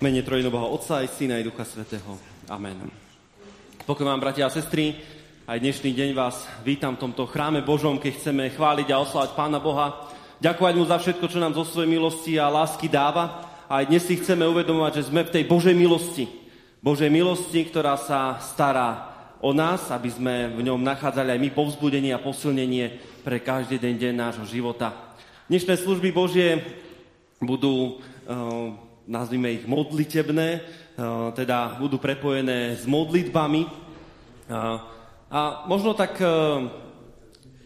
Mene Trojino Boha Otca aj Syna aj Ducha Svetého. Amen. Pokoj vám, bratia a sestry, aj dnešný deň vás vítam v tomto chráme Božom, keď chceme chváliť a oslávať Pána Boha, ďakovať Mu za všetko, čo nám zo svojej milosti a lásky dáva. A aj dnes si chceme uvedomovať, že sme v tej Božej milosti. Božej milosti, ktorá sa stará o nás, aby sme v ňom nachádzali aj my povzbudenie a posilnenie pre každý den deň nášho života. Dnešné služby Božie budú uh, nazvime ich modlitebné, eh, teda budú prepojené s modlitbami. A možno tak eh,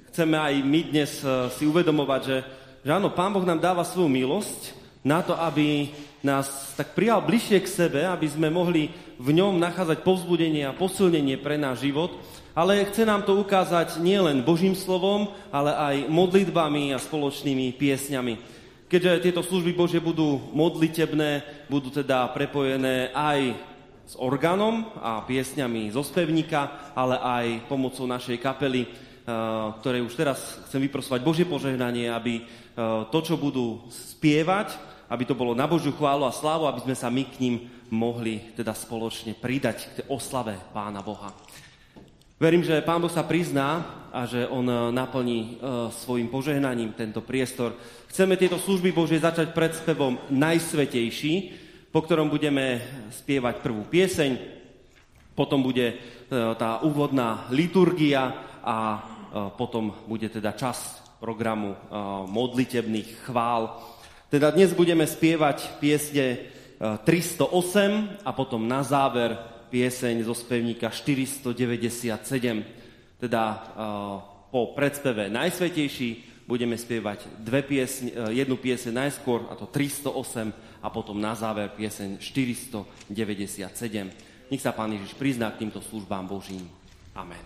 chceme aj my dnes eh, si uvedomovať, že, že áno, Pán Boh nám dáva svoju milosť na to, aby nás tak prijal bližšie k sebe, aby sme mohli v ňom nachádzať povzbudenie a posilnenie pre náš život, ale chce nám to ukázať nielen Božím slovom, ale aj modlitbami a spoločnými piesňami. Keďže tieto služby Božie budú modlitebné, budú teda prepojené aj s orgánom a piesňami zo spevníka, ale aj pomocou našej kapely, eh, ktorej už teraz chcem vyprosovať Božie požehnanie, aby eh, to, čo budú spievať, aby to bolo na Božiu chválu a slávu, aby sme sa my k ním mohli teda spoločne pridať k oslave Pána Boha. Verím, že Pán Boh sa prizná a že On eh, naplní svojim požehnaním tento priestor Chceme tieto služby Božie začať pred spevom Najsvetejší, po ktorom budeme spievať prvú pieseň, potom bude e, tá úvodná liturgia a e, potom bude teda čas programu e, modlitebných chvál. Teda dnes budeme spievať piesne 308 a potom na záver pieseň zo spevníka 497. Teda po predspeve Najsvetejší budeme spievať dve piesne, eh, jednu pieseň najskôr, a to 308, a potom na záver pieseň 497. Nech sa Pán Ježiš prizná k týmto službám Božím. Amen.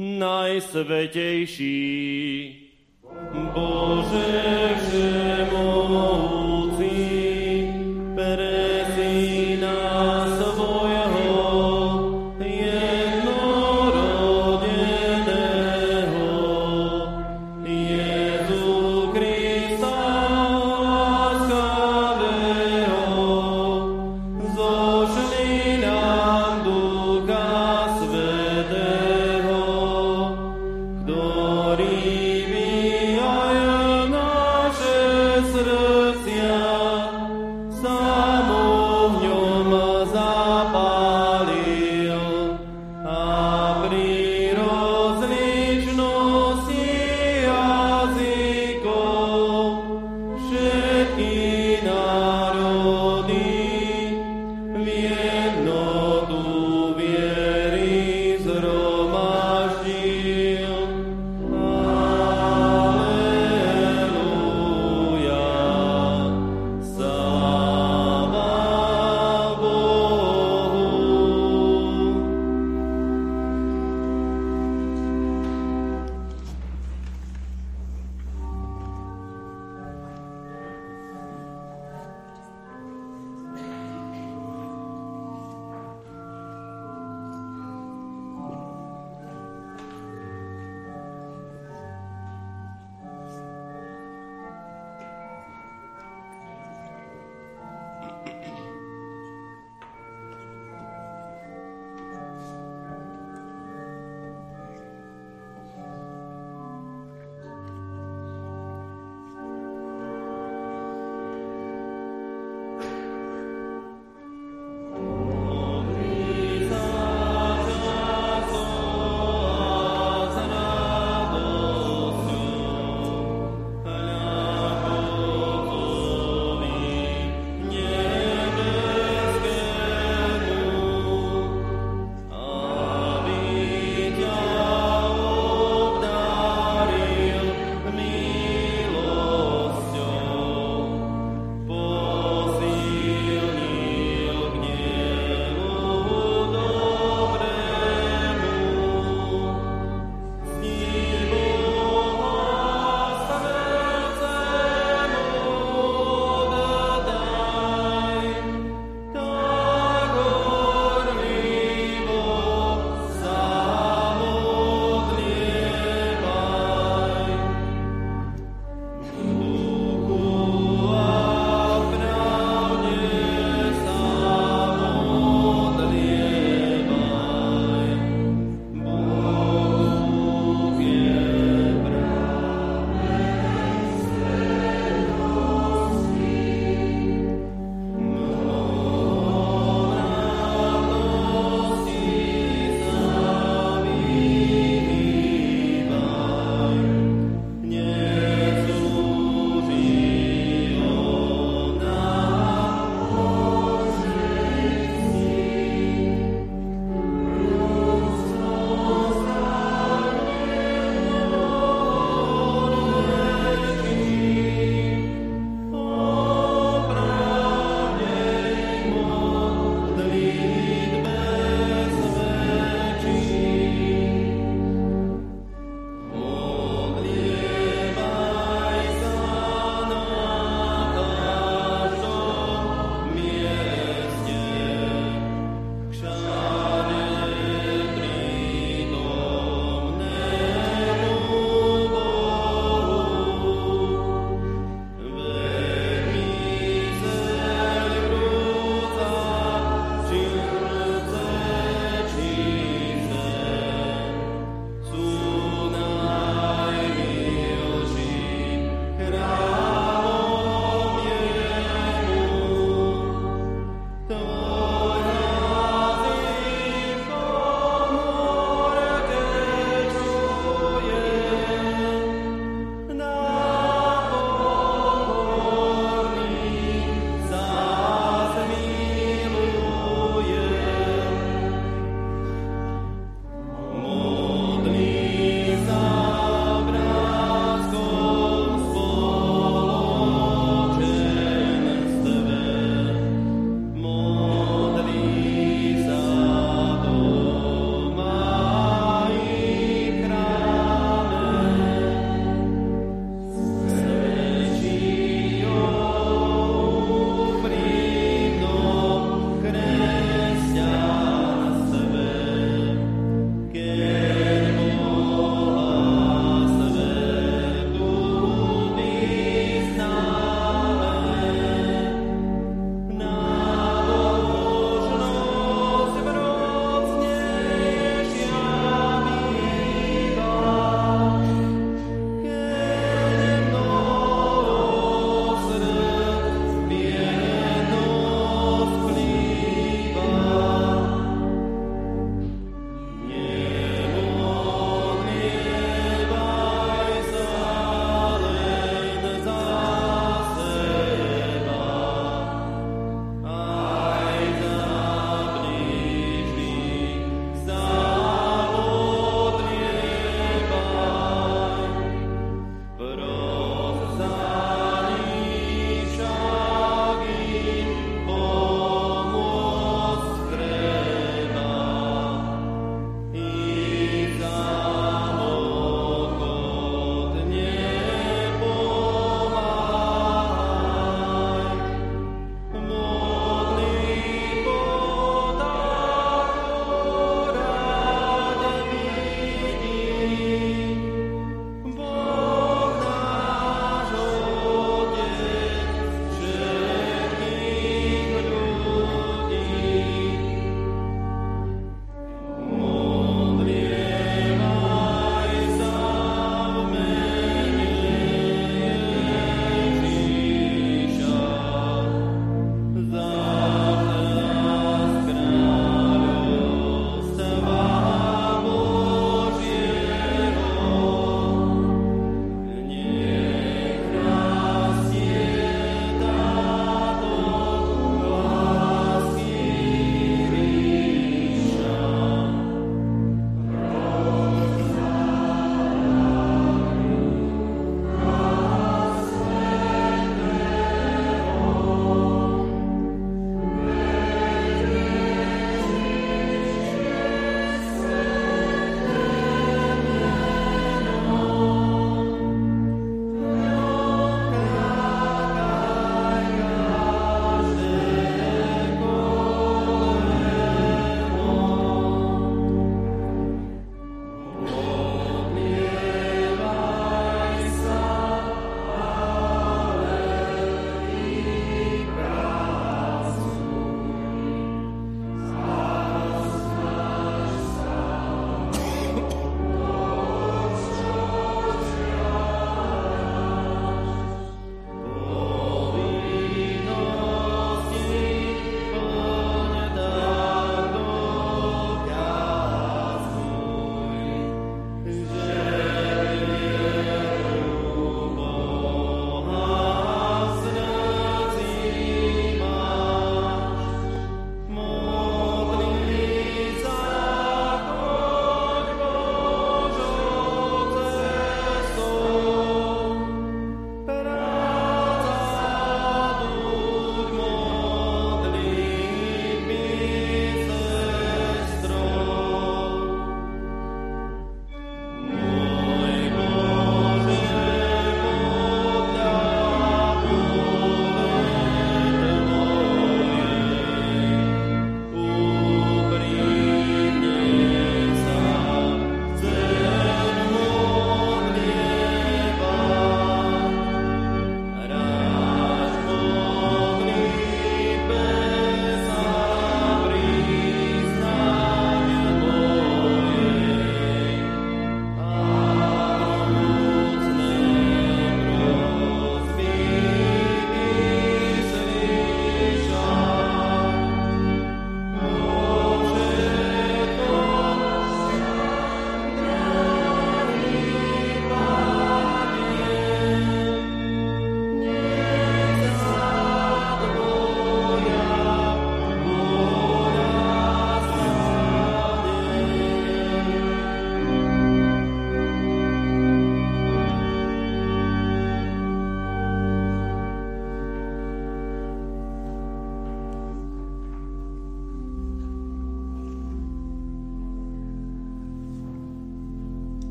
Najsvetejší. Bože,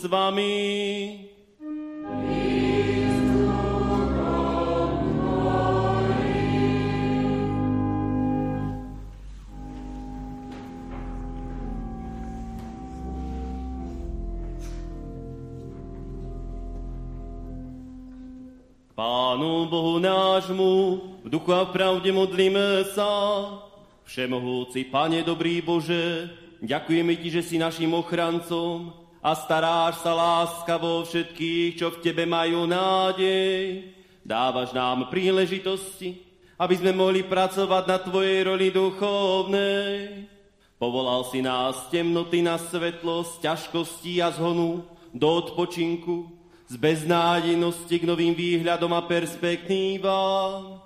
s vami. Pánu Bohu nášmu, v duchu a v pravde modlíme sa. Všemohúci Pane, dobrý Bože, Ďakujeme Ti, že si našim ochrancom a staráš sa láskavo všetkých, čo v Tebe majú nádej. Dávaš nám príležitosti, aby sme mohli pracovať na Tvojej roli duchovnej. Povolal si nás z temnoty na svetlosť, ťažkostí a zhonu do odpočinku, z beznádejnosti k novým výhľadom a perspektívam.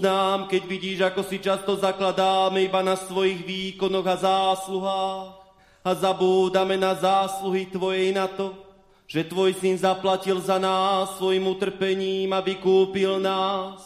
Nám, keď vidíš, ako si často zakladáme iba na svojich výkonoch a zásluhách a zabúdame na zásluhy Tvojej na to, že Tvoj syn zaplatil za nás svojim utrpením a vykúpil nás,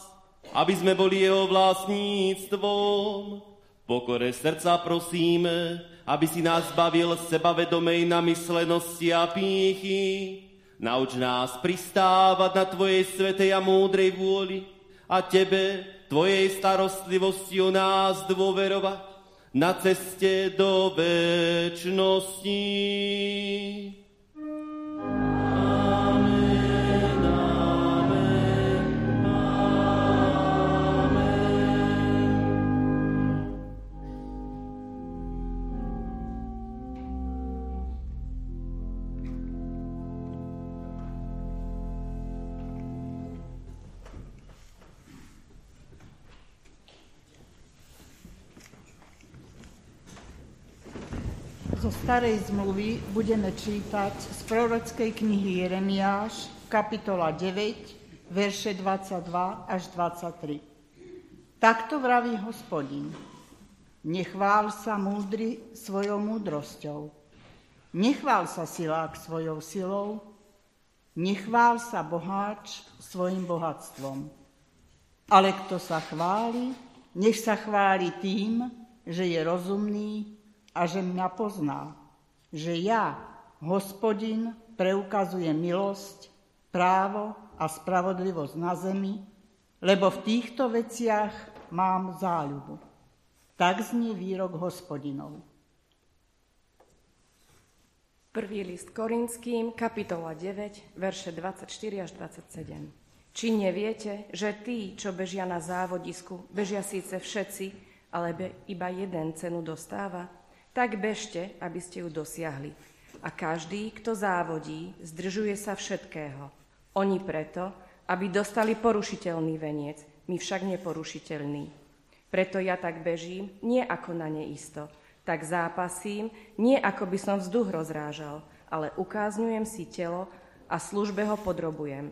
aby sme boli jeho vlastníctvom. Pokore srdca prosíme, aby si nás zbavil sebavedomej namyslenosti a pýchy. Nauč nás pristávať na Tvojej svetej a múdrej vôli, a Tebe, Tvojej starostlivosti o nás dôverovať na ceste do väčšnosti. Starej zmluvy budeme čítať z prorockej knihy Jeremiáš, kapitola 9, verše 22 až 23. Takto vraví hospodin. Nechvál sa múdry svojou múdrosťou. Nechvál sa silák svojou silou. Nechvál sa boháč svojim bohatstvom. Ale kto sa chváli, nech sa chváli tým, že je rozumný a že mňa pozná, že ja, hospodin, preukazujem milosť, právo a spravodlivosť na zemi, lebo v týchto veciach mám záľubu. Tak znie výrok hospodinov. Prvý list Korinským, kapitola 9, verše 24 až 27. Či neviete, že tí, čo bežia na závodisku, bežia síce všetci, ale iba jeden cenu dostáva? Tak bežte, aby ste ju dosiahli. A každý, kto závodí, zdržuje sa všetkého. Oni preto, aby dostali porušiteľný veniec, my však neporušiteľný. Preto ja tak bežím, nie ako na neisto, tak zápasím, nie ako by som vzduch rozrážal, ale ukázňujem si telo a službe ho podrobujem,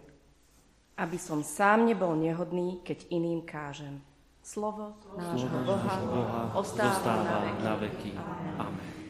aby som sám nebol nehodný, keď iným kážem. Slovo nášho Boha, Boha ostáva. Na veky. Amen.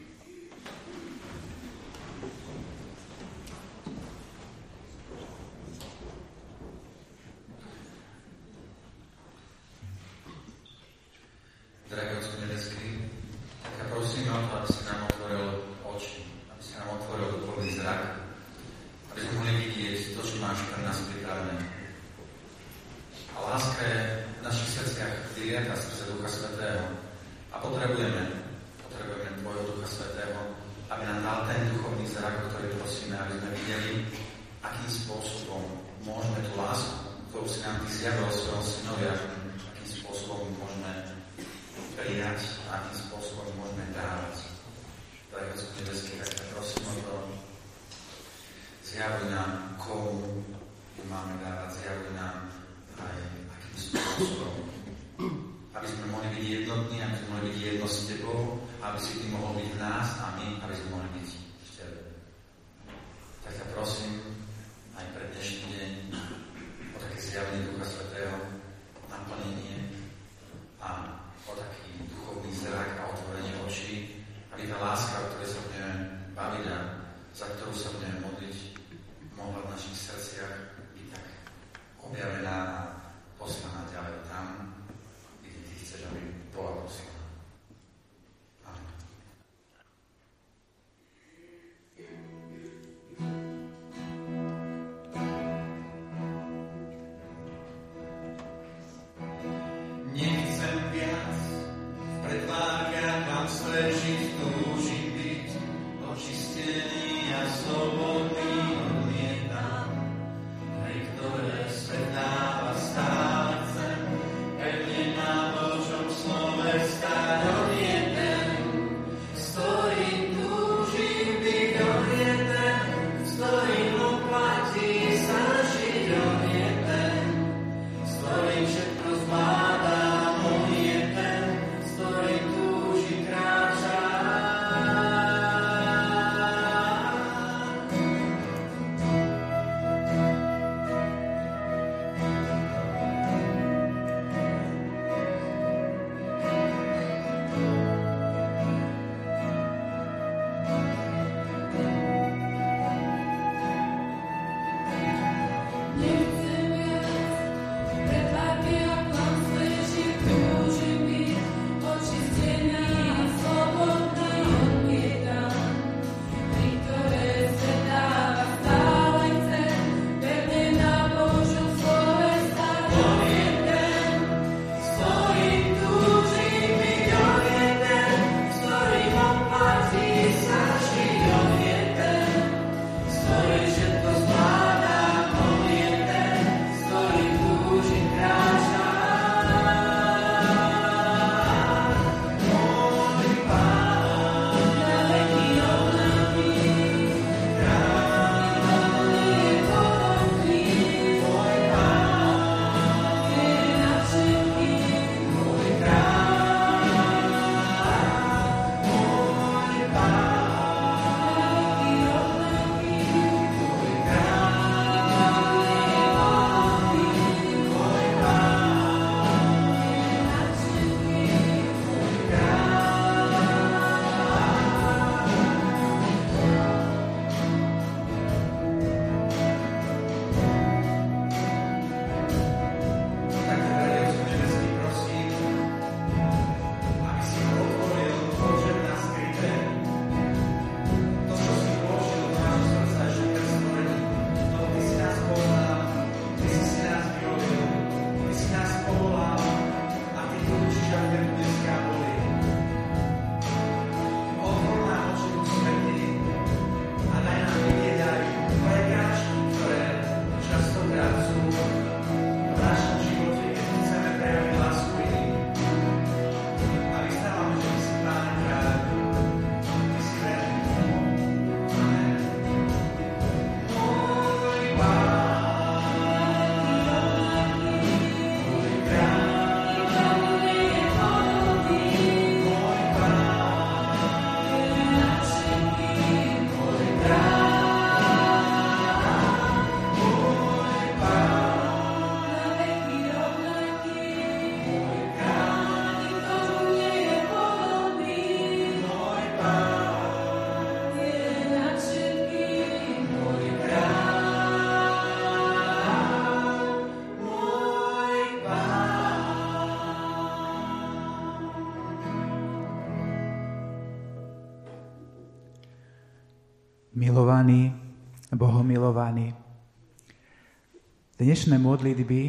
Dnešné modlitby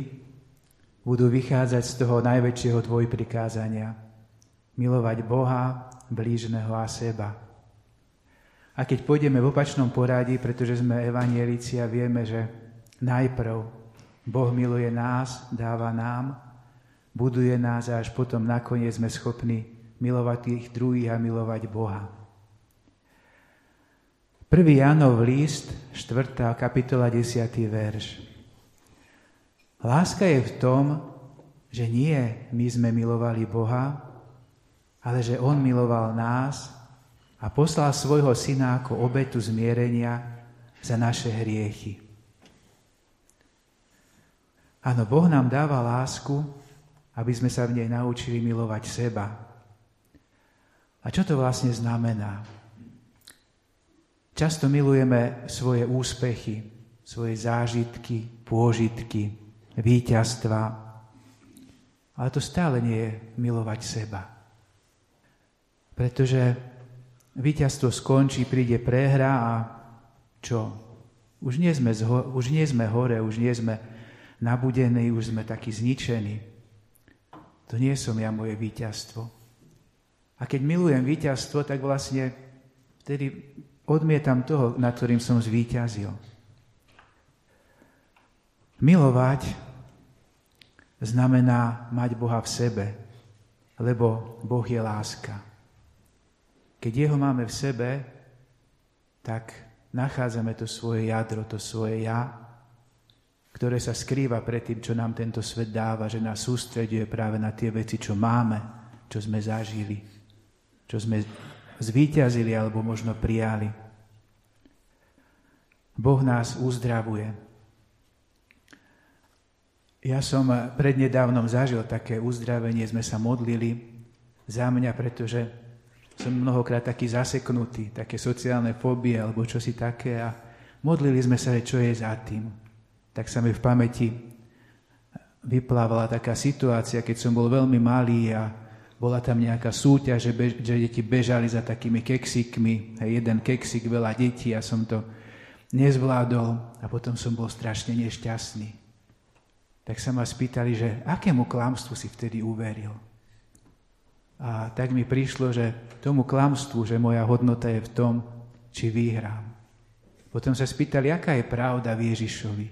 budú vychádzať z toho najväčšieho dvojprikázania. Milovať Boha, blížneho a seba. A keď pôjdeme v opačnom poradí, pretože sme evanielici a vieme, že najprv Boh miluje nás, dáva nám, buduje nás a až potom nakoniec sme schopní milovať tých druhých a milovať Boha. 1. Jánov list, 4. kapitola, 10. verš. Láska je v tom, že nie my sme milovali Boha, ale že On miloval nás a poslal svojho syna ako obetu zmierenia za naše hriechy. Áno, Boh nám dáva lásku, aby sme sa v nej naučili milovať seba. A čo to vlastne znamená? Často milujeme svoje úspechy, svoje zážitky, pôžitky, víťazstva, ale to stále nie je milovať seba. Pretože víťazstvo skončí, príde prehra a čo? Už nie sme, zho- už nie sme hore, už nie sme nabudení, už sme takí zničení. To nie som ja moje víťazstvo. A keď milujem víťazstvo, tak vlastne vtedy odmietam toho, na ktorým som zvíťazil. Milovať znamená mať Boha v sebe, lebo Boh je láska. Keď Jeho máme v sebe, tak nachádzame to svoje jadro, to svoje ja, ktoré sa skrýva pred tým, čo nám tento svet dáva, že nás sústreduje práve na tie veci, čo máme, čo sme zažili, čo sme zvíťazili alebo možno prijali. Boh nás uzdravuje. Ja som prednedávnom zažil také uzdravenie, sme sa modlili za mňa, pretože som mnohokrát taký zaseknutý, také sociálne fóbie alebo čosi také a modlili sme sa, čo je za tým tak sa mi v pamäti vyplávala taká situácia, keď som bol veľmi malý a bola tam nejaká súťaž, že, bež, že deti bežali za takými keksikmi, hej, jeden keksik, veľa detí a som to nezvládol a potom som bol strašne nešťastný. Tak sa ma spýtali, že akému klamstvu si vtedy uveril. A tak mi prišlo, že tomu klamstvu, že moja hodnota je v tom, či vyhrám. Potom sa spýtali, aká je pravda v Ježišovi.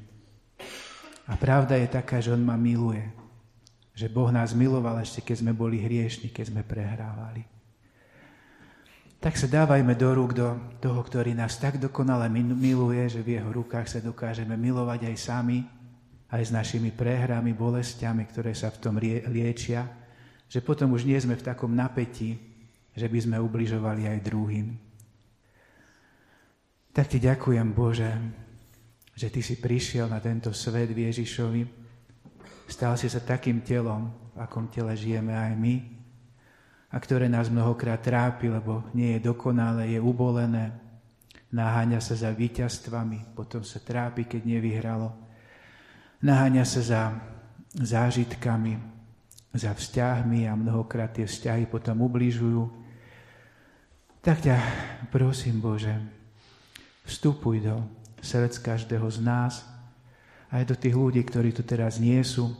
A pravda je taká, že On ma miluje. Že Boh nás miloval ešte, keď sme boli hriešni, keď sme prehrávali. Tak sa dávajme do rúk do toho, ktorý nás tak dokonale miluje, že v jeho rukách sa dokážeme milovať aj sami, aj s našimi prehrami, bolestiami, ktoré sa v tom liečia, že potom už nie sme v takom napätí, že by sme ubližovali aj druhým. Tak ti ďakujem, Bože, že ty si prišiel na tento svet Ježišovi, stal si sa takým telom, v akom tele žijeme aj my, a ktoré nás mnohokrát trápi, lebo nie je dokonalé, je ubolené, naháňa sa za víťazstvami, potom sa trápi, keď nevyhralo, naháňa sa za zážitkami, za vzťahmi a mnohokrát tie vzťahy potom ubližujú. Tak ťa prosím, Bože, vstupuj do srdc každého z nás, aj do tých ľudí, ktorí tu teraz nie sú,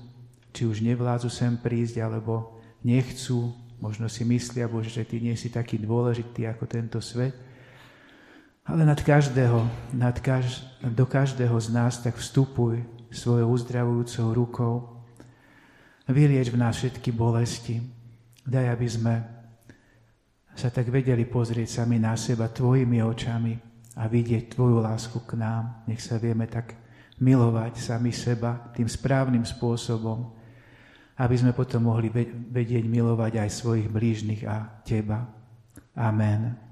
či už nevládzu sem prísť, alebo nechcú, možno si myslia, Bože, že Ty nie si taký dôležitý ako tento svet, ale nad každého, nad kaž, do každého z nás tak vstupuj svojou uzdravujúcou rukou, vylieč v nás všetky bolesti, daj, aby sme sa tak vedeli pozrieť sami na seba Tvojimi očami, a vidieť Tvoju lásku k nám. Nech sa vieme tak milovať sami seba tým správnym spôsobom, aby sme potom mohli vedieť milovať aj svojich blížnych a Teba. Amen.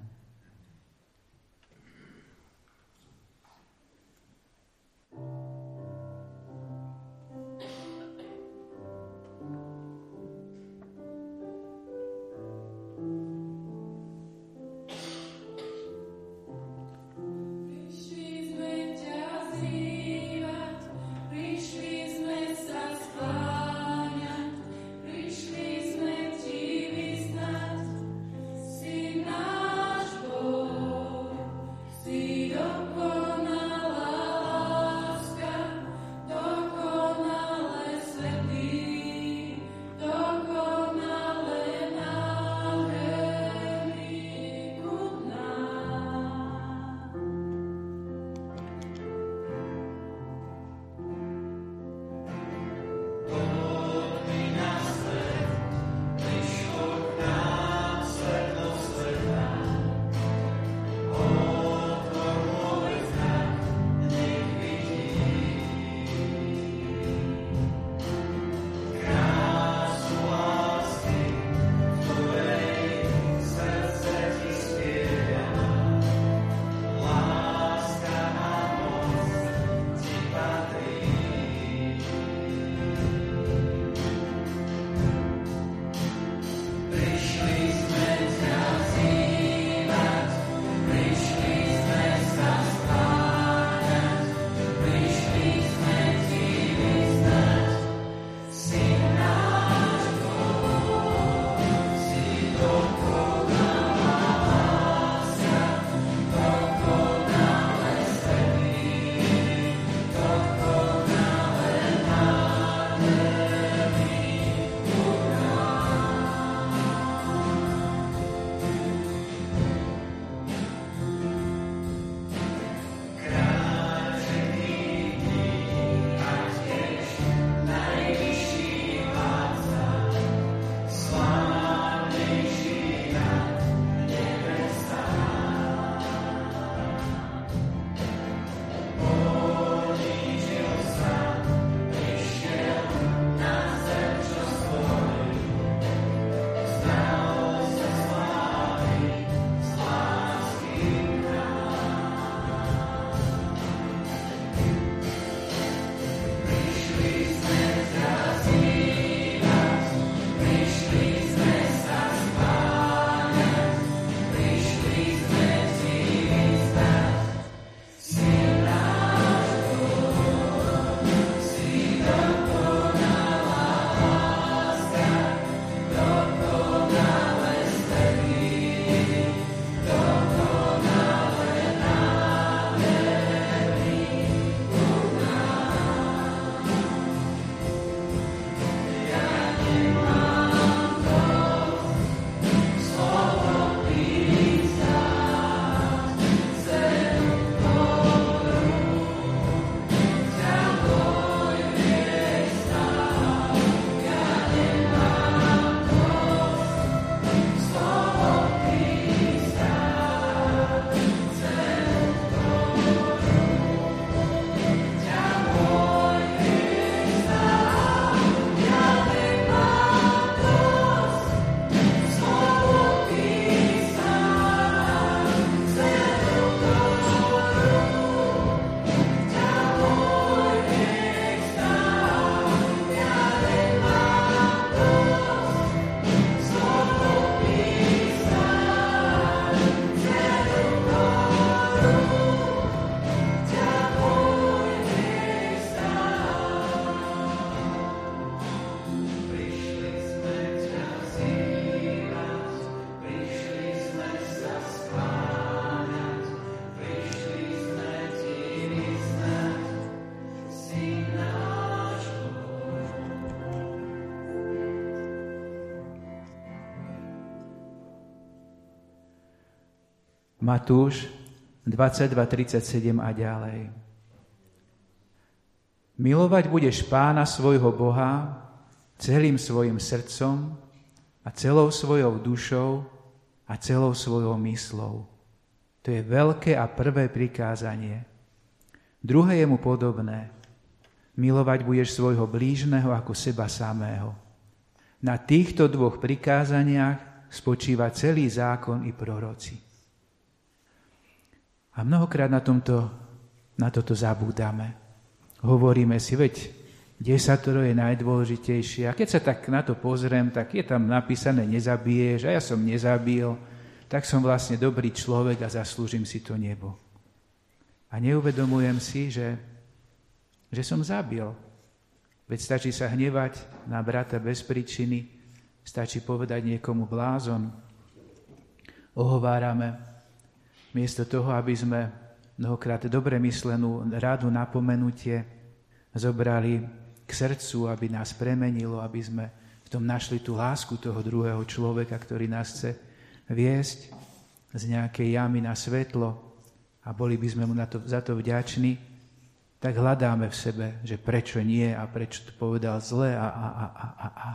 Matúš 22, 37 a ďalej. Milovať budeš pána svojho Boha celým svojim srdcom a celou svojou dušou a celou svojou myslou. To je veľké a prvé prikázanie. Druhé je mu podobné. Milovať budeš svojho blížneho ako seba samého. Na týchto dvoch prikázaniach spočíva celý zákon i proroci. A mnohokrát na, tomto, na toto zabúdame. Hovoríme si, veď desatoro je najdôležitejšie. A keď sa tak na to pozriem, tak je tam napísané nezabiješ a ja som nezabil, tak som vlastne dobrý človek a zaslúžim si to nebo. A neuvedomujem si, že, že som zabil. Veď stačí sa hnevať na brata bez príčiny, stačí povedať niekomu blázon. Ohovárame, miesto toho, aby sme mnohokrát dobre myslenú rádu napomenutie zobrali k srdcu, aby nás premenilo, aby sme v tom našli tú lásku toho druhého človeka, ktorý nás chce viesť z nejakej jamy na svetlo a boli by sme mu na to, za to vďační, tak hľadáme v sebe, že prečo nie a prečo to povedal zle a, a, a, a, a, a.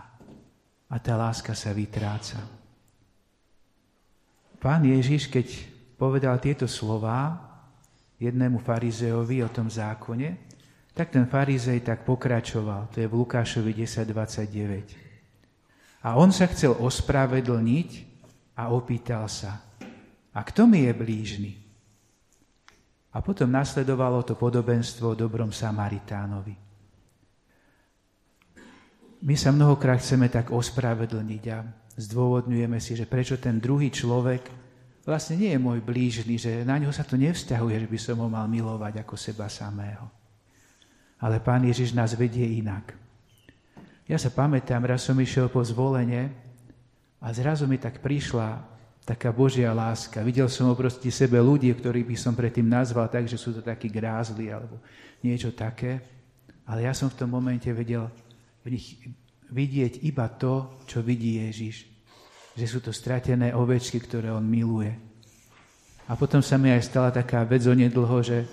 A tá láska sa vytráca. Pán Ježiš, keď povedal tieto slova, jednému farizeovi o tom zákone, tak ten farizej tak pokračoval. To je v Lukášovi 10.29. A on sa chcel ospravedlniť a opýtal sa, a kto mi je blížny? A potom nasledovalo to podobenstvo o dobrom Samaritánovi. My sa mnohokrát chceme tak ospravedlniť a zdôvodňujeme si, že prečo ten druhý človek vlastne nie je môj blížny, že na ňo sa to nevzťahuje, že by som ho mal milovať ako seba samého. Ale pán Ježiš nás vedie inak. Ja sa pamätám, raz som išiel po zvolenie a zrazu mi tak prišla taká Božia láska. Videl som oproti sebe ľudí, ktorých by som predtým nazval tak, že sú to takí grázli alebo niečo také. Ale ja som v tom momente vedel v nich vidieť iba to, čo vidí Ježiš že sú to stratené ovečky, ktoré on miluje. A potom sa mi aj stala taká vec onedlho, že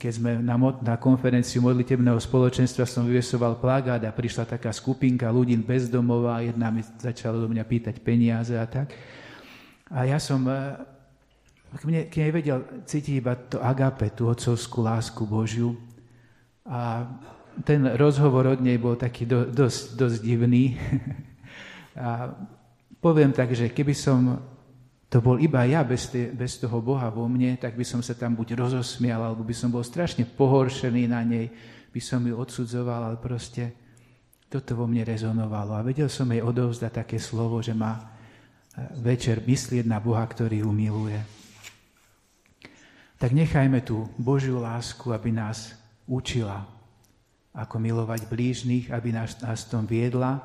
keď sme na, na konferenciu modlitebného spoločenstva som vyvesoval plagát a prišla taká skupinka ľudí bezdomová jedna mi začala do mňa pýtať peniaze a tak. A ja som, keď nevedel cítiť iba to agape, tú otcovskú lásku Božiu. A ten rozhovor od nej bol taký do, dosť, dosť divný. a Poviem tak, že keby som to bol iba ja bez, te, bez toho Boha vo mne, tak by som sa tam buď rozosmial, alebo by som bol strašne pohoršený na nej, by som ju odsudzoval, ale proste toto vo mne rezonovalo. A vedel som jej odovzdať také slovo, že má e, večer myslieť na Boha, ktorý ju miluje. Tak nechajme tú Božiu lásku, aby nás učila, ako milovať blížnych, aby nás, nás tom viedla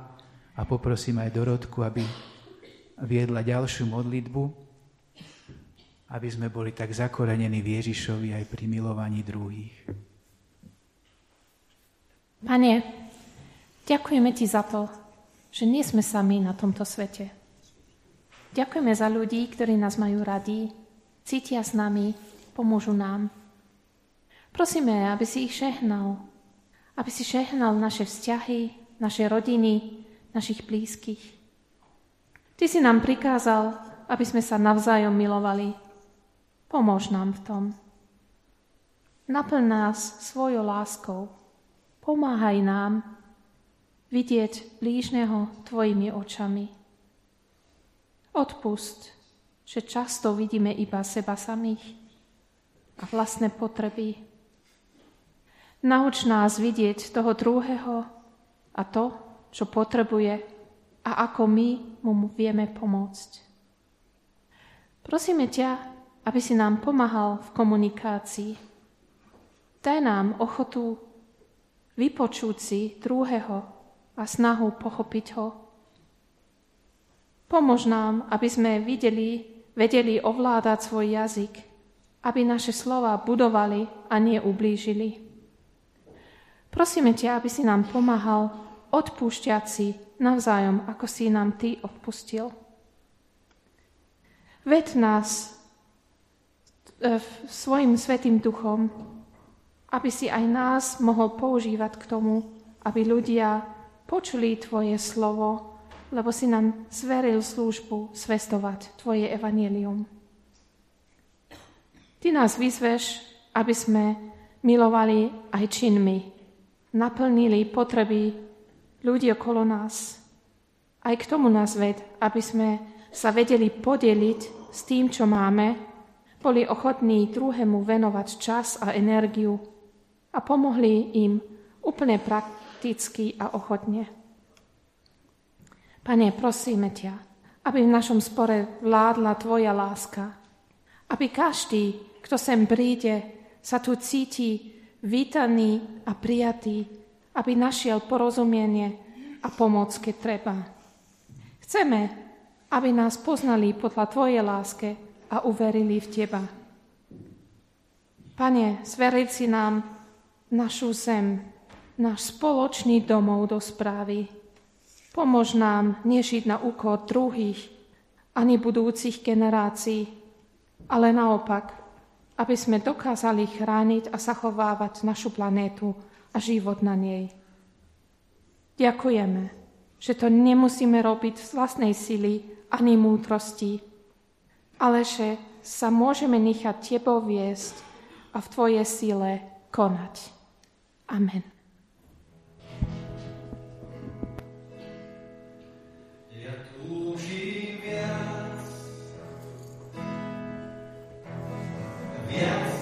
a poprosím aj Dorotku, aby viedla ďalšiu modlitbu, aby sme boli tak zakorenení v Ježišovi aj pri milovaní druhých. Pane, ďakujeme Ti za to, že nie sme sami na tomto svete. Ďakujeme za ľudí, ktorí nás majú radi, cítia s nami, pomôžu nám. Prosíme, aby si ich žehnal, aby si žehnal naše vzťahy, naše rodiny, našich blízkych. Ty si nám prikázal, aby sme sa navzájom milovali. Pomôž nám v tom. Naplň nás svojou láskou. Pomáhaj nám vidieť blížneho tvojimi očami. Odpust, že často vidíme iba seba samých a vlastné potreby. Nauč nás vidieť toho druhého a to, čo potrebuje a ako my mu vieme pomôcť. Prosíme ťa, aby si nám pomáhal v komunikácii. Daj nám ochotu vypočuť si druhého a snahu pochopiť ho. Pomôž nám, aby sme videli, vedeli ovládať svoj jazyk, aby naše slova budovali a nie ublížili. Prosíme ťa, aby si nám pomáhal odpúšťať si navzájom, ako si nám Ty odpustil. Ved nás svojim svetým duchom, aby si aj nás mohol používať k tomu, aby ľudia počuli Tvoje slovo, lebo si nám zveril službu svestovať Tvoje evanelium. Ty nás vyzveš, aby sme milovali aj činmi, naplnili potreby ľudí okolo nás. Aj k tomu nás ved, aby sme sa vedeli podeliť s tým, čo máme, boli ochotní druhému venovať čas a energiu a pomohli im úplne prakticky a ochotne. Pane, prosíme ťa, aby v našom spore vládla Tvoja láska, aby každý, kto sem príde, sa tu cíti vítaný a prijatý, aby našiel porozumenie a pomoc, keď treba. Chceme, aby nás poznali podľa Tvojej láske a uverili v Teba. Pane, zveril si nám našu zem, náš spoločný domov do správy. Pomôž nám nežiť na úkor druhých ani budúcich generácií, ale naopak, aby sme dokázali chrániť a zachovávať našu planétu a život na nej. Ďakujeme, že to nemusíme robiť z vlastnej sily ani múdrosti, ale že sa môžeme nechať Tebou viesť a v Tvojej sile konať. Amen. Yeah.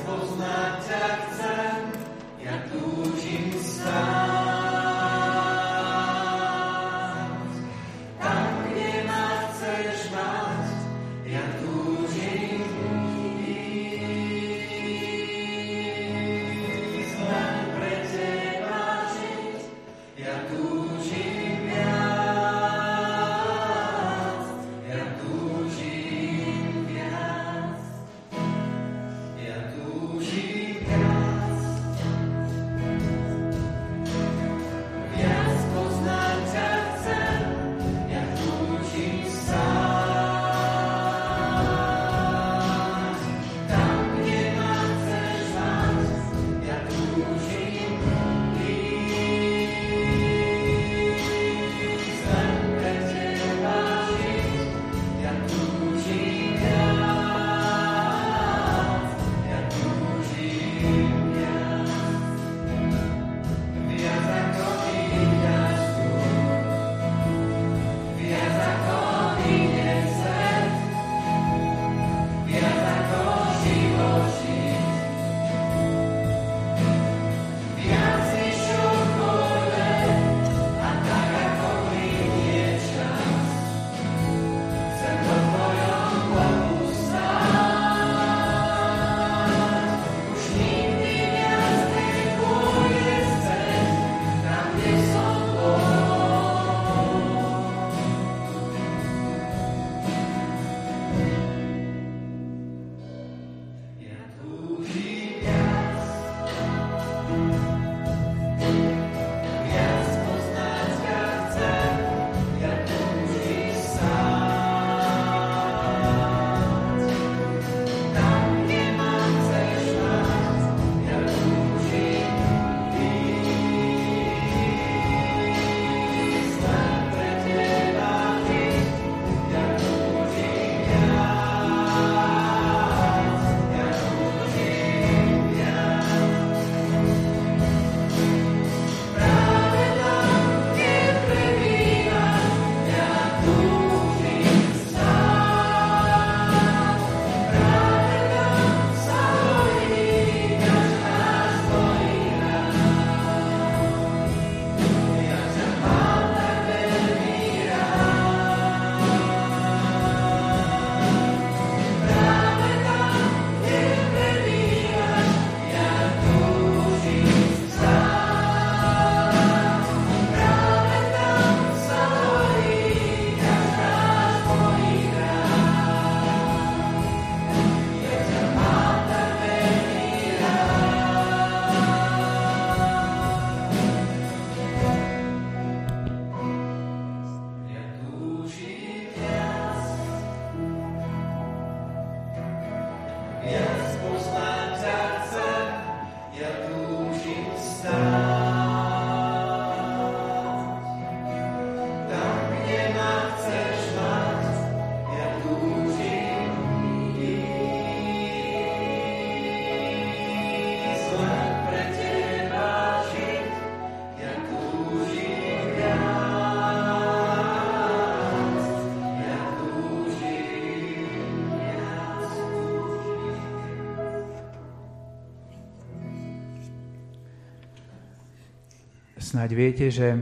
Snáď viete, že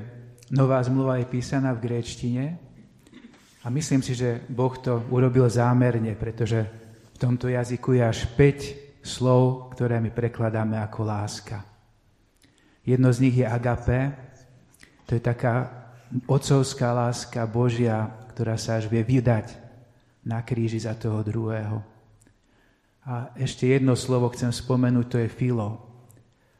nová zmluva je písaná v gréčtine a myslím si, že Boh to urobil zámerne, pretože v tomto jazyku je až 5 slov, ktoré my prekladáme ako láska. Jedno z nich je agape, to je taká otcovská láska Božia, ktorá sa až vie vydať na kríži za toho druhého. A ešte jedno slovo chcem spomenúť, to je filo.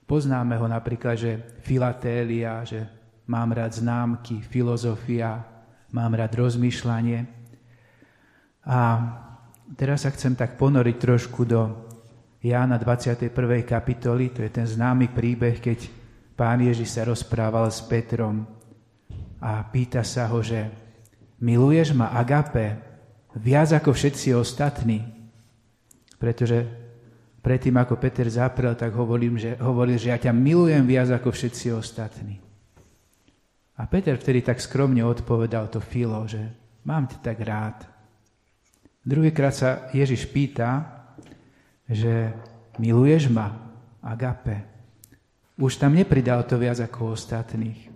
Poznáme ho napríklad, že filatélia, že mám rád známky, filozofia, mám rád rozmýšľanie. A teraz sa chcem tak ponoriť trošku do Jána 21. kapitoly, to je ten známy príbeh, keď pán Ježiš sa rozprával s Petrom a pýta sa ho, že miluješ ma agape viac ako všetci ostatní, pretože predtým, ako Peter zaprel, tak hovorím, že, hovoril, že ja ťa milujem viac ako všetci ostatní. A Peter vtedy tak skromne odpovedal to Filo, že mám ťa tak rád. Druhýkrát sa Ježiš pýta, že miluješ ma, agape. Už tam nepridal to viac ako ostatných.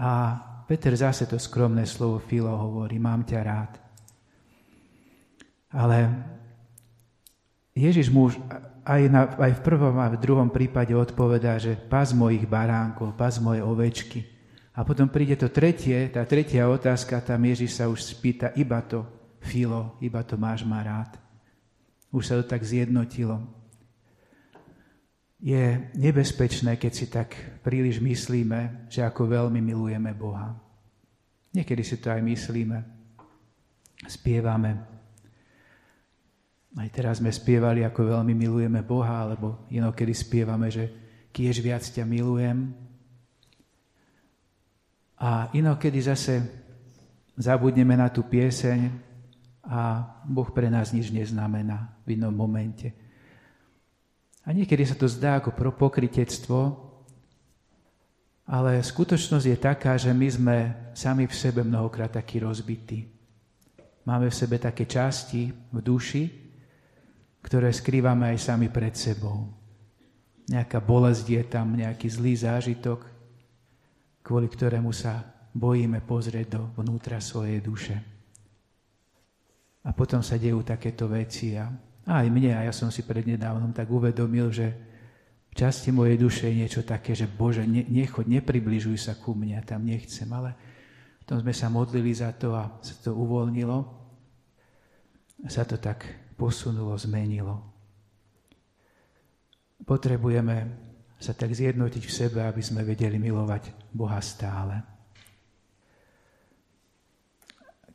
A Peter zase to skromné slovo Filo hovorí, mám ťa rád. Ale Ježiš mu aj, na, aj v prvom a v druhom prípade odpovedá, že pas mojich baránkov, pas moje ovečky. A potom príde to tretie, tá tretia otázka, tam Ježiš sa už spýta iba to, Filo, iba to máš ma rád. Už sa to tak zjednotilo. Je nebezpečné, keď si tak príliš myslíme, že ako veľmi milujeme Boha. Niekedy si to aj myslíme. Spievame, aj teraz sme spievali, ako veľmi milujeme Boha, alebo inokedy spievame, že kiež viac ťa milujem. A inokedy zase zabudneme na tú pieseň a Boh pre nás nič neznamená v inom momente. A niekedy sa to zdá ako pro pokritectvo, ale skutočnosť je taká, že my sme sami v sebe mnohokrát takí rozbití. Máme v sebe také časti v duši, ktoré skrývame aj sami pred sebou. Nejaká bolesť je tam, nejaký zlý zážitok, kvôli ktorému sa bojíme pozrieť do vnútra svojej duše. A potom sa dejú takéto veci a aj mne, a ja som si prednedávnom tak uvedomil, že v časti mojej duše je niečo také, že Bože, ne, nechoď, nepribližuj sa ku mne, tam nechcem, ale potom sme sa modlili za to a sa to uvoľnilo. A sa to tak posunulo, zmenilo. Potrebujeme sa tak zjednotiť v sebe, aby sme vedeli milovať Boha stále.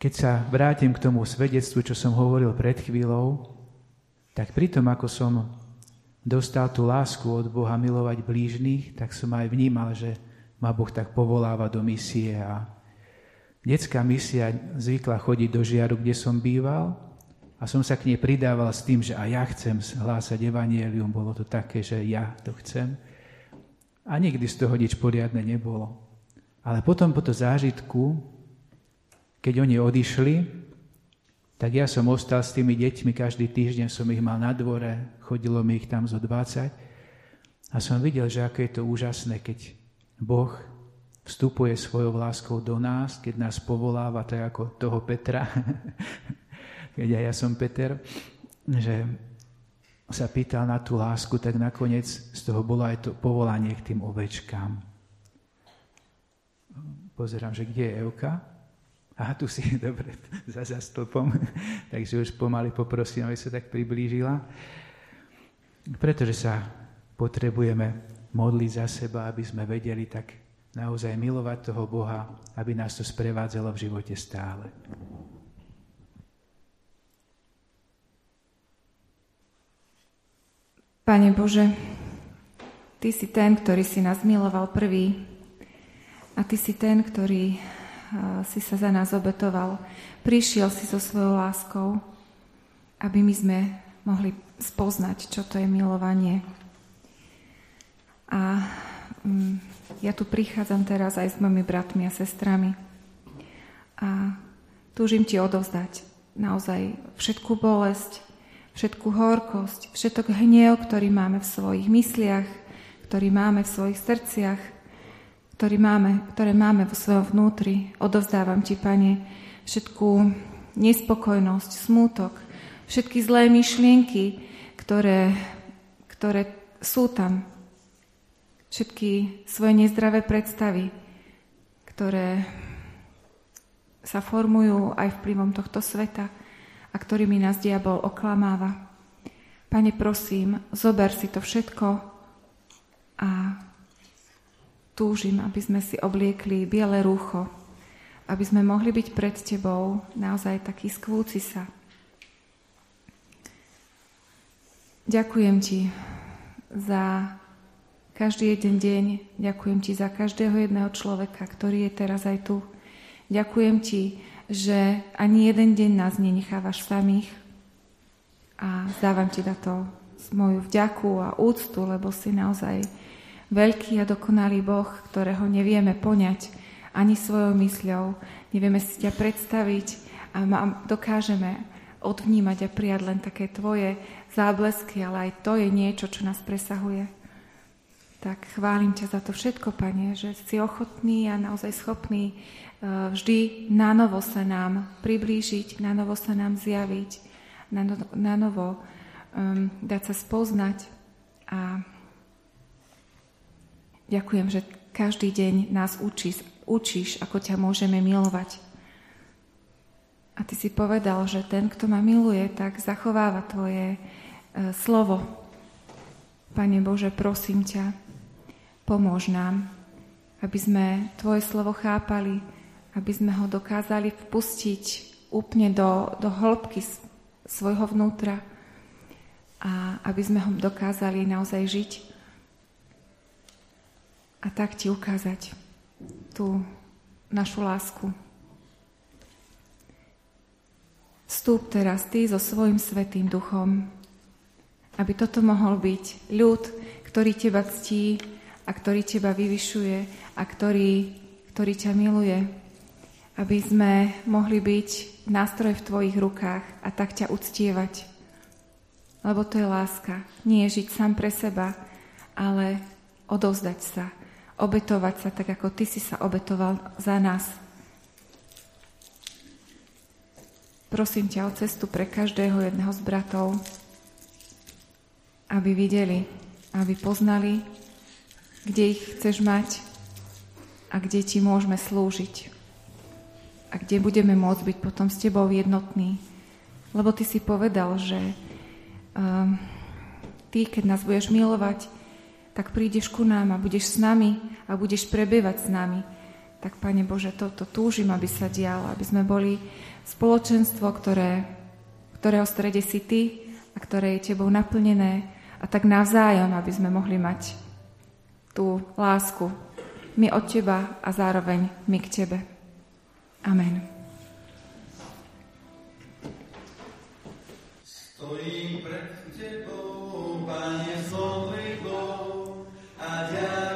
Keď sa vrátim k tomu svedectvu, čo som hovoril pred chvíľou, tak pritom, ako som dostal tú lásku od Boha milovať blížnych, tak som aj vnímal, že ma Boh tak povoláva do misie a detská misia zvykla chodiť do žiaru, kde som býval a som sa k nej pridával s tým, že aj ja chcem hlásať evanielium. Bolo to také, že ja to chcem. A nikdy z toho nič poriadne nebolo. Ale potom po to zážitku, keď oni odišli, tak ja som ostal s tými deťmi, každý týždeň som ich mal na dvore, chodilo mi ich tam zo 20 a som videl, že ako je to úžasné, keď Boh vstupuje svojou láskou do nás, keď nás povoláva, tak ako toho Petra, keď aj ja som Peter, že sa pýtal na tú lásku, tak nakoniec z toho bolo aj to povolanie k tým ovečkám. Pozerám, že kde je Euka? A tu si, dobre, za, za stĺpom. Takže už pomaly poprosím, aby sa tak priblížila. Pretože sa potrebujeme modliť za seba, aby sme vedeli tak naozaj milovať toho Boha, aby nás to sprevádzalo v živote stále. Pane Bože, Ty si ten, ktorý si nás miloval prvý a Ty si ten, ktorý si sa za nás obetoval. Prišiel si so svojou láskou, aby my sme mohli spoznať, čo to je milovanie. A mm, ja tu prichádzam teraz aj s mojimi bratmi a sestrami a túžim Ti odovzdať naozaj všetku bolesť, všetku horkosť, všetok hniev, ktorý máme v svojich mysliach, ktorý máme v svojich srdciach, ktorý máme, ktoré máme vo svojom vnútri. Odovzdávam Ti, Pane, všetku nespokojnosť, smútok, všetky zlé myšlienky, ktoré, ktoré sú tam, všetky svoje nezdravé predstavy, ktoré sa formujú aj vplyvom tohto sveta a ktorými nás diabol oklamáva. Pane, prosím, zober si to všetko a túžim, aby sme si obliekli biele rúcho, aby sme mohli byť pred Tebou naozaj taký skvúci sa. Ďakujem Ti za každý jeden deň, ďakujem Ti za každého jedného človeka, ktorý je teraz aj tu. Ďakujem Ti, že ani jeden deň nás nenechávaš samých a zdávam Ti za to moju vďaku a úctu, lebo si naozaj veľký a dokonalý Boh, ktorého nevieme poňať ani svojou mysľou, nevieme si ťa predstaviť a dokážeme odvnímať a prijať len také tvoje záblesky, ale aj to je niečo, čo nás presahuje. Tak chválim ťa za to všetko, Pane, že si ochotný a naozaj schopný vždy na novo sa nám priblížiť, na novo sa nám zjaviť, na, no, na novo um, dať sa spoznať. A ďakujem, že každý deň nás učíš, učíš, ako ťa môžeme milovať. A ty si povedal, že ten, kto ma miluje, tak zachováva tvoje uh, slovo. Pane Bože, prosím ťa, pomôž nám, aby sme tvoje slovo chápali, aby sme ho dokázali vpustiť úplne do, do hĺbky svojho vnútra a aby sme ho dokázali naozaj žiť a tak ti ukázať tú našu lásku. Vstúp teraz ty so svojim svetým duchom, aby toto mohol byť ľud, ktorý teba ctí a ktorý teba vyvyšuje a ktorý, ktorý ťa miluje aby sme mohli byť nástroj v Tvojich rukách a tak ťa uctievať. Lebo to je láska. Nie žiť sám pre seba, ale odovzdať sa, obetovať sa tak, ako Ty si sa obetoval za nás. Prosím ťa o cestu pre každého jedného z bratov, aby videli, aby poznali, kde ich chceš mať a kde ti môžeme slúžiť a kde budeme môcť byť potom s Tebou jednotní. Lebo Ty si povedal, že um, Ty, keď nás budeš milovať, tak prídeš ku nám a budeš s nami a budeš prebievať s nami. Tak, Pane Bože, toto túžim, aby sa dialo, aby sme boli spoločenstvo, ktoré, ktorého strede si Ty a ktoré je Tebou naplnené a tak navzájom, aby sme mohli mať tú lásku. My od Teba a zároveň my k Tebe. Amen. Stojím pred Tebou, Pane, zlodlivou a ďakujem.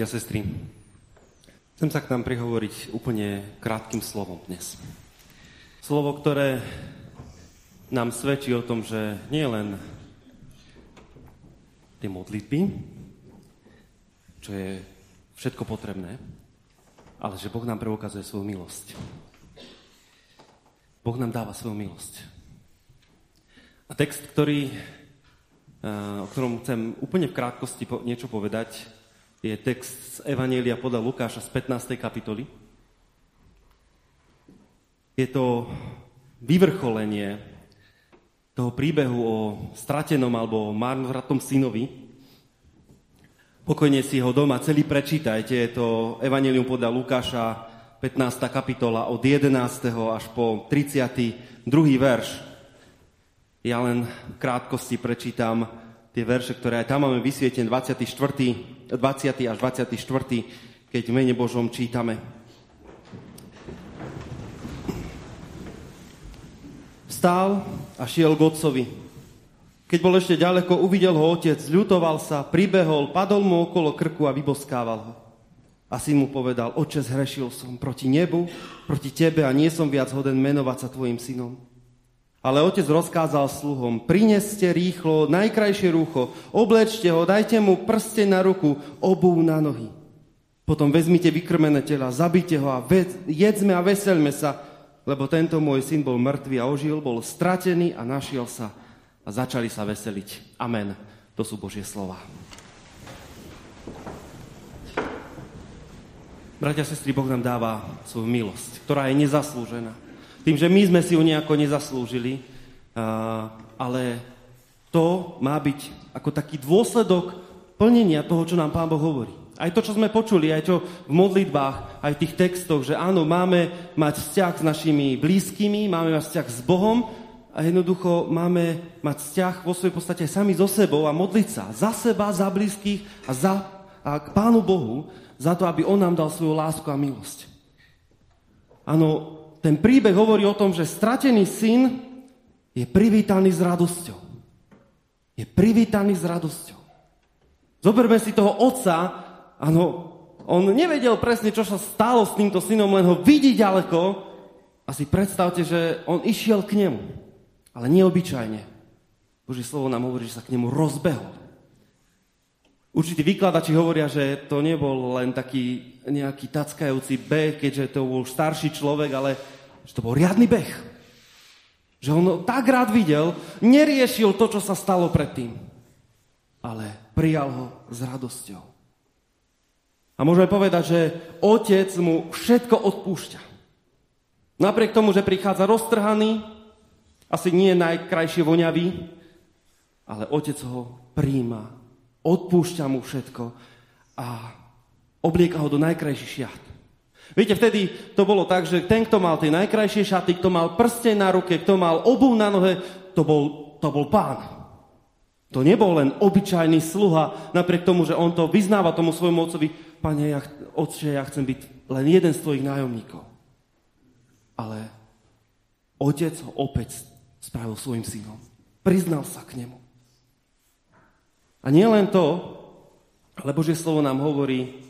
Bratia a sestry, chcem sa k nám prihovoriť úplne krátkým slovom dnes. Slovo, ktoré nám svedčí o tom, že nie len tie modlitby, čo je všetko potrebné, ale že Boh nám preukazuje svoju milosť. Boh nám dáva svoju milosť. A text, ktorý, o ktorom chcem úplne v krátkosti niečo povedať, je text z Evanielia podľa Lukáša z 15. kapitoly. Je to vyvrcholenie toho príbehu o stratenom alebo marnovratom synovi. Pokojne si ho doma celý prečítajte. Je to Evangelium podľa Lukáša, 15. kapitola od 11. až po 32. verš. Ja len v krátkosti prečítam tie verše, ktoré aj tam máme vysvietené, 24. 20. až 24. keď v mene Božom čítame. Vstál a šiel k otcovi. Keď bol ešte ďaleko, uvidel ho otec, zľutoval sa, pribehol, padol mu okolo krku a vyboskával ho. A syn mu povedal, oče, zhrešil som proti nebu, proti tebe a nie som viac hoden menovať sa tvojim synom. Ale otec rozkázal sluhom, prineste rýchlo najkrajšie rúcho, oblečte ho, dajte mu prste na ruku, obu na nohy. Potom vezmite vykrmené tela, zabite ho a jedzme a veselme sa, lebo tento môj syn bol mŕtvý a ožil, bol stratený a našiel sa a začali sa veseliť. Amen. To sú Božie slova. Bratia sestry, Boh nám dáva svoju milosť, ktorá je nezaslúžená. Tým, že my sme si ju nejako nezaslúžili, ale to má byť ako taký dôsledok plnenia toho, čo nám Pán Boh hovorí. Aj to, čo sme počuli, aj čo v modlitbách, aj v tých textoch, že áno, máme mať vzťah s našimi blízkymi, máme mať vzťah s Bohom a jednoducho máme mať vzťah vo svojej podstate sami so sebou a modliť sa za seba, za blízkych a, za, a k Pánu Bohu za to, aby On nám dal svoju lásku a milosť. Áno, ten príbeh hovorí o tom, že stratený syn je privítaný s radosťou. Je privítaný s radosťou. Zoberme si toho otca, áno, on nevedel presne, čo sa stalo s týmto synom, len ho vidí ďaleko a si predstavte, že on išiel k nemu. Ale neobyčajne. Božie slovo nám hovorí, že sa k nemu rozbehol. Určití vykladači hovoria, že to nebol len taký nejaký tackajúci beh, keďže to bol starší človek, ale že to bol riadny beh. Že on tak rád videl, neriešil to, čo sa stalo predtým, ale prijal ho s radosťou. A môžeme povedať, že otec mu všetko odpúšťa. Napriek tomu, že prichádza roztrhaný, asi nie najkrajšie voňavý, ale otec ho príjma odpúšťa mu všetko a oblieka ho do najkrajších šiat. Viete, vtedy to bolo tak, že ten, kto mal tie najkrajšie šaty, kto mal prste na ruke, kto mal obu na nohe, to bol, to bol pán. To nebol len obyčajný sluha, napriek tomu, že on to vyznáva tomu svojmu otcovi, pane, ja, otče, ja chcem byť len jeden z tvojich nájomníkov. Ale otec ho opäť spravil svojim synom. Priznal sa k nemu. A nie len to, ale Božie slovo nám hovorí,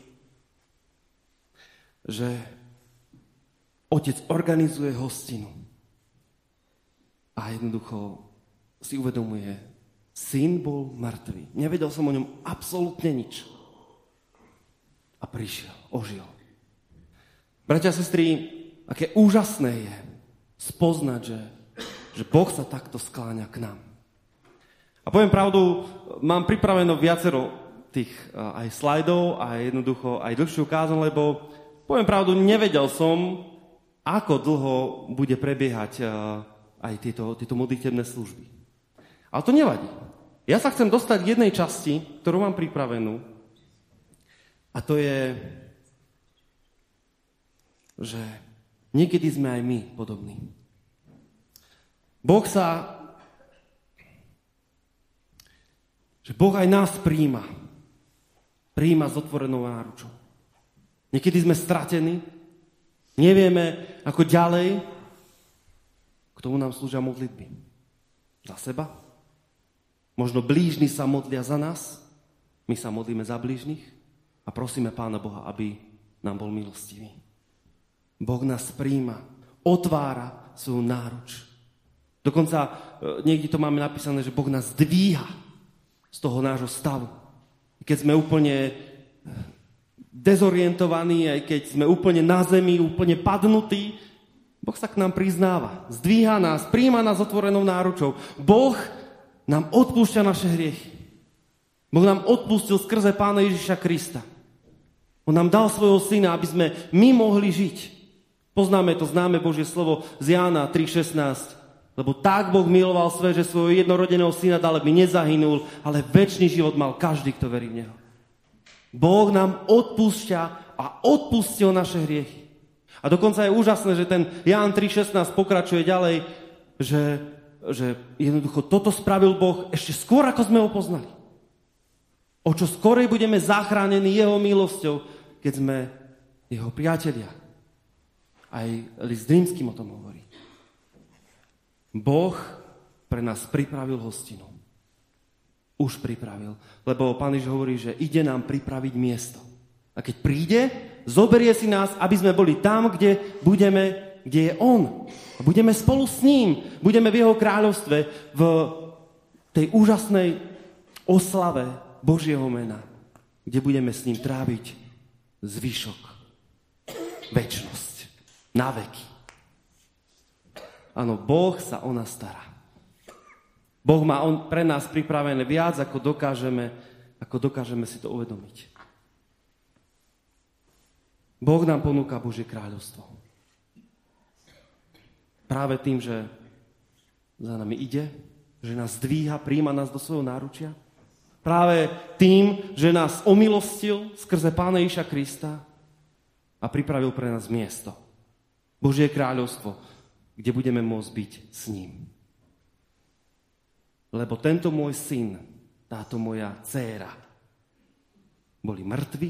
že otec organizuje hostinu. A jednoducho si uvedomuje, syn bol mŕtvý. Nevedel som o ňom absolútne nič. A prišiel, ožil. Bratia a sestry, aké úžasné je spoznať, že, že Boh sa takto skláňa k nám. A poviem pravdu, mám pripraveno viacero tých aj slajdov a jednoducho aj dlhšiu kázan, lebo poviem pravdu, nevedel som, ako dlho bude prebiehať aj tieto, tieto modlitebné služby. Ale to nevadí. Ja sa chcem dostať k jednej časti, ktorú mám pripravenú. A to je, že niekedy sme aj my podobní. Boh sa Že Boh aj nás príjima. Príjima s otvorenou náručou. Niekedy sme stratení, nevieme ako ďalej, k tomu nám slúžia modlitby. Za seba. Možno blížni sa modlia za nás, my sa modlíme za blížnych. A prosíme Pána Boha, aby nám bol milostivý. Boh nás príjma, otvára svoju náruč. Dokonca e, niekde to máme napísané, že Boh nás dvíha z toho nášho stavu. Keď sme úplne dezorientovaní, aj keď sme úplne na zemi, úplne padnutí, Boh sa k nám priznáva, zdvíha nás, príjma nás otvorenou náručou. Boh nám odpúšťa naše hriechy. Boh nám odpustil skrze Pána Ježiša Krista. On nám dal svojho syna, aby sme my mohli žiť. Poznáme to známe Božie slovo z Jána 3.16. Lebo tak Boh miloval svet, že svojho jednorodeného syna dal, aby nezahynul, ale väčší život mal každý, kto verí v Neho. Boh nám odpúšťa a odpustil naše hriechy. A dokonca je úžasné, že ten Ján 3.16 pokračuje ďalej, že, že jednoducho toto spravil Boh ešte skôr, ako sme ho poznali. O čo skorej budeme zachránení jeho milosťou, keď sme jeho priatelia. Aj list rímským o tom hovorí. Boh pre nás pripravil hostinu. Už pripravil. Lebo Pán Ježiš hovorí, že ide nám pripraviť miesto. A keď príde, zoberie si nás, aby sme boli tam, kde budeme, kde je On. A budeme spolu s ním. Budeme v Jeho kráľovstve, v tej úžasnej oslave Božieho mena, kde budeme s ním tráviť zvyšok, väčnosť, na veky. Áno, Boh sa o nás stará. Boh má on pre nás pripravené viac, ako dokážeme, ako dokážeme si to uvedomiť. Boh nám ponúka Božie kráľovstvo. Práve tým, že za nami ide, že nás dvíha, príjma nás do svojho náručia. Práve tým, že nás omilostil skrze Pána Iša Krista a pripravil pre nás miesto. Božie kráľovstvo, kde budeme môcť byť s ním. Lebo tento môj syn, táto moja dcéra, boli mŕtvi,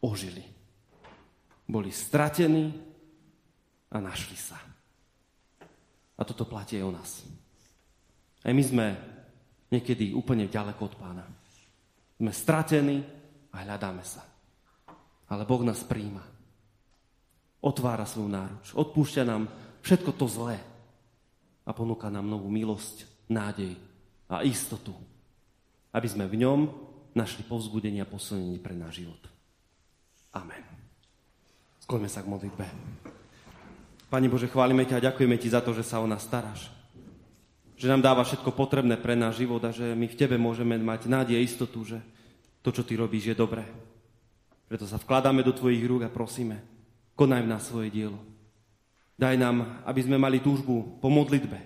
ožili. Boli stratení a našli sa. A toto platí aj o nás. Aj my sme niekedy úplne ďaleko od pána. Sme stratení a hľadáme sa. Ale Boh nás príjma. Otvára svoju náruč. Odpúšťa nám všetko to zlé a ponúka nám novú milosť, nádej a istotu, aby sme v ňom našli povzbudenie a posilnenie pre náš život. Amen. Skloňme sa k modlitbe. Pani Bože, chválime ťa a ďakujeme ti za to, že sa o nás staráš. Že nám dáva všetko potrebné pre náš život a že my v tebe môžeme mať nádej a istotu, že to, čo ty robíš, je dobré. Preto sa vkladáme do tvojich rúk a prosíme, konaj v nás svoje dielo. Daj nám, aby sme mali túžbu po modlitbe,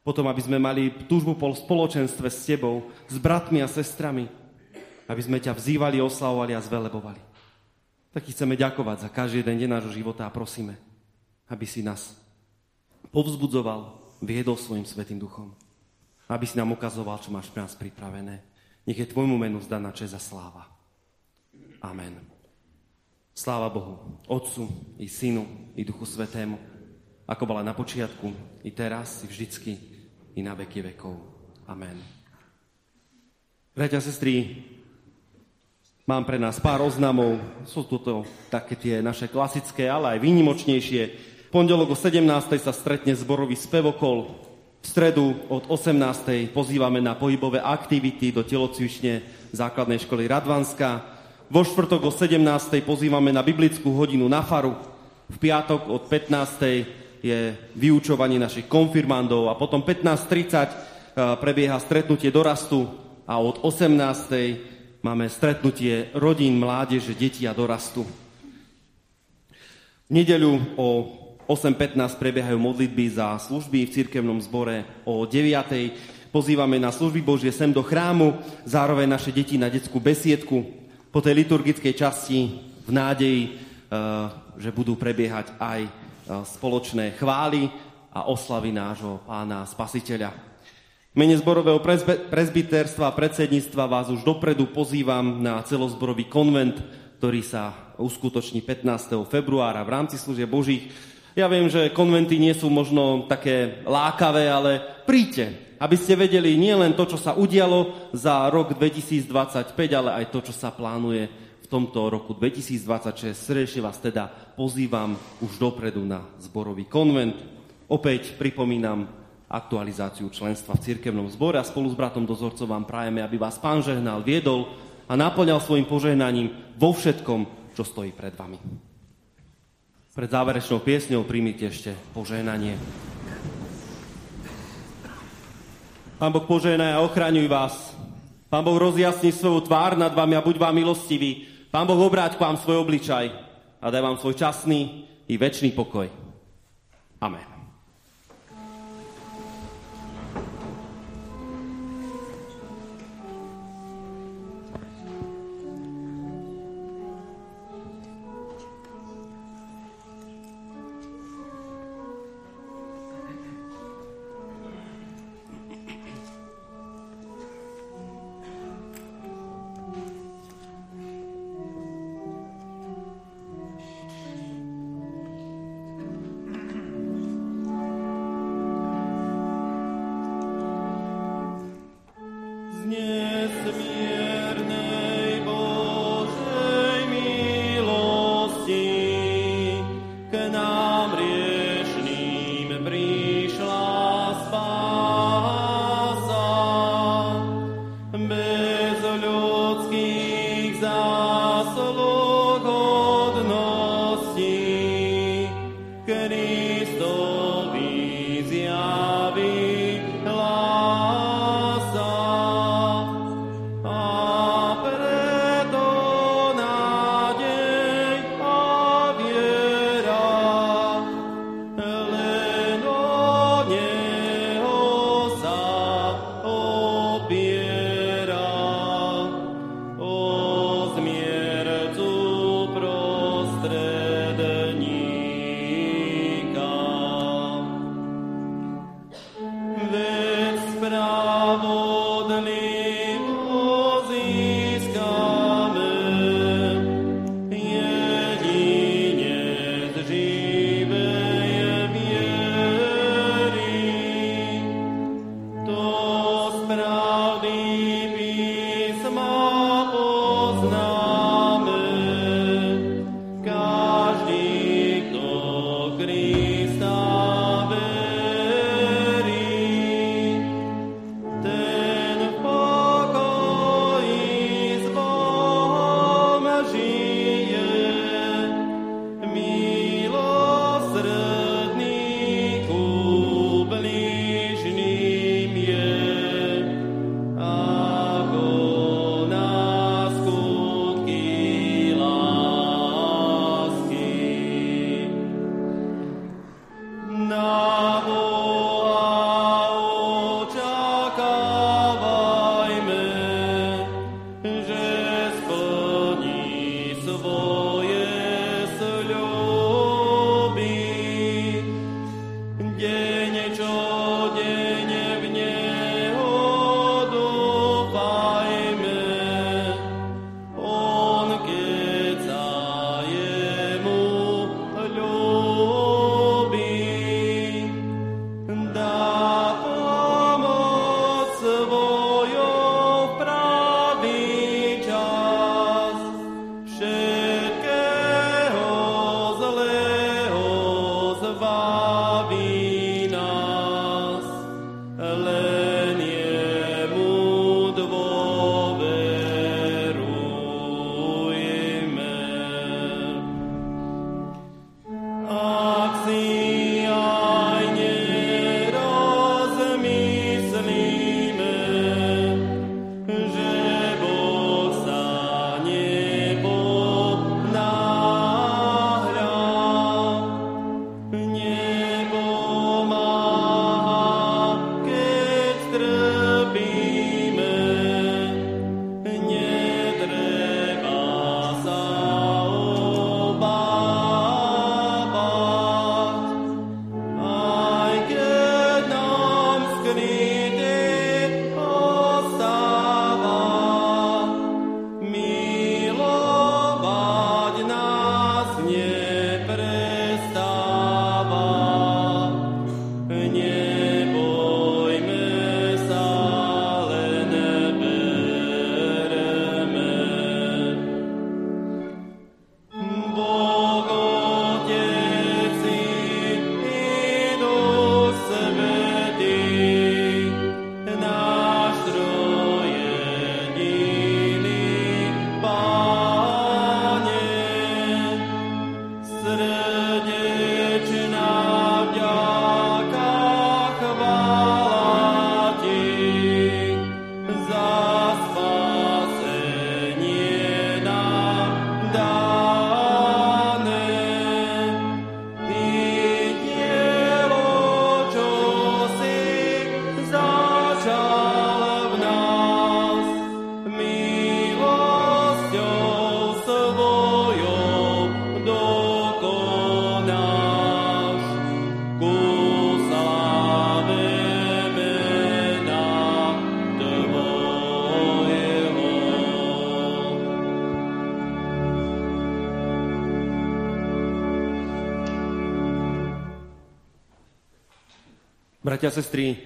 potom, aby sme mali túžbu po spoločenstve s Tebou, s bratmi a sestrami, aby sme ťa vzývali, oslavovali a zvelebovali. Tak chceme ďakovať za každý jeden deň nášho života a prosíme, aby si nás povzbudzoval, viedol svojim svetým duchom. Aby si nám ukazoval, čo máš pre nás pripravené. Nech je tvojmu menu zdaná čest a sláva. Amen. Sláva Bohu, Otcu i Synu i Duchu Svetému, ako bola na počiatku, i teraz, i vždycky, i na veky vekov. Amen. Bratia a sestry, mám pre nás pár oznamov. Sú toto také tie naše klasické, ale aj výnimočnejšie. Pondelok o 17. sa stretne zborový spevokol. V stredu od 18. pozývame na pohybové aktivity do telocvične základnej školy Radvanska. Vo štvrtok o 17. pozývame na biblickú hodinu na faru. V piatok od 15 je vyučovanie našich konfirmandov a potom 15.30 eh, prebieha stretnutie dorastu a od 18.00 máme stretnutie rodín, mládeže, detí a dorastu. V nedeľu o 8.15 prebiehajú modlitby za služby v cirkevnom zbore. O 9.00 pozývame na služby Božie sem do chrámu, zároveň naše deti na detskú besiedku. Po tej liturgickej časti v nádeji, eh, že budú prebiehať aj spoločné chvály a oslavy nášho pána spasiteľa. Mene zborového prezbiterstva a predsedníctva vás už dopredu pozývam na celozborový konvent, ktorý sa uskutoční 15. februára v rámci služieb Božích. Ja viem, že konventy nie sú možno také lákavé, ale príďte, aby ste vedeli nielen to, čo sa udialo za rok 2025, ale aj to, čo sa plánuje tomto roku 2026. Srdečne vás teda pozývam už dopredu na zborový konvent. Opäť pripomínam aktualizáciu členstva v cirkevnom zbore a spolu s bratom dozorcom vám prajeme, aby vás pán žehnal, viedol a naplňal svojim požehnaním vo všetkom, čo stojí pred vami. Pred záverečnou piesňou príjmite ešte požehnanie. Pán Boh požehnaj a ochraňuj vás. Pán Boh rozjasni svoju tvár nad vami a buď vám milostivý. Pán Boh obráť k vám svoj obličaj a daj vám svoj časný i väčší pokoj. Amen. Bratia a sestry,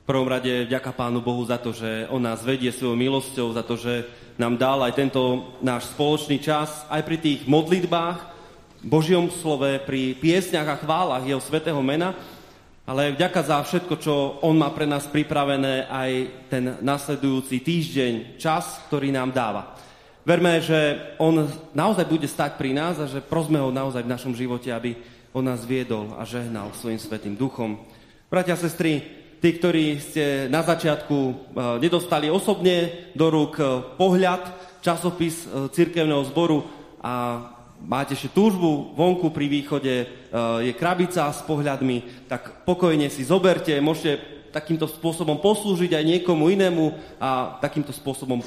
v prvom rade vďaka Pánu Bohu za to, že On nás vedie svojou milosťou, za to, že nám dal aj tento náš spoločný čas, aj pri tých modlitbách, Božiom slove, pri piesňach a chválach Jeho svetého mena, ale vďaka za všetko, čo On má pre nás pripravené aj ten nasledujúci týždeň, čas, ktorý nám dáva. Verme, že On naozaj bude stať pri nás a že prosme Ho naozaj v našom živote, aby On nás viedol a žehnal svojim svetým duchom. Bratia a sestry, tí, ktorí ste na začiatku e, nedostali osobne do rúk e, pohľad, časopis e, cirkevného zboru a máte ešte túžbu vonku pri východe, je krabica s pohľadmi, tak pokojne si zoberte, môžete takýmto spôsobom poslúžiť aj niekomu inému a takýmto spôsobom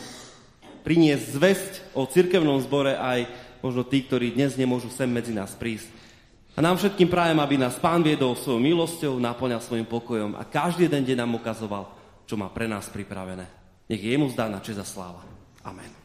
priniesť zväzť o cirkevnom zbore aj možno tí, ktorí dnes nemôžu sem medzi nás prísť. A nám všetkým prajem, aby nás Pán viedol svojou milosťou, naplňal svojim pokojom a každý jeden deň nám ukazoval, čo má pre nás pripravené. Nech jemu zdá na čest a sláva. Amen.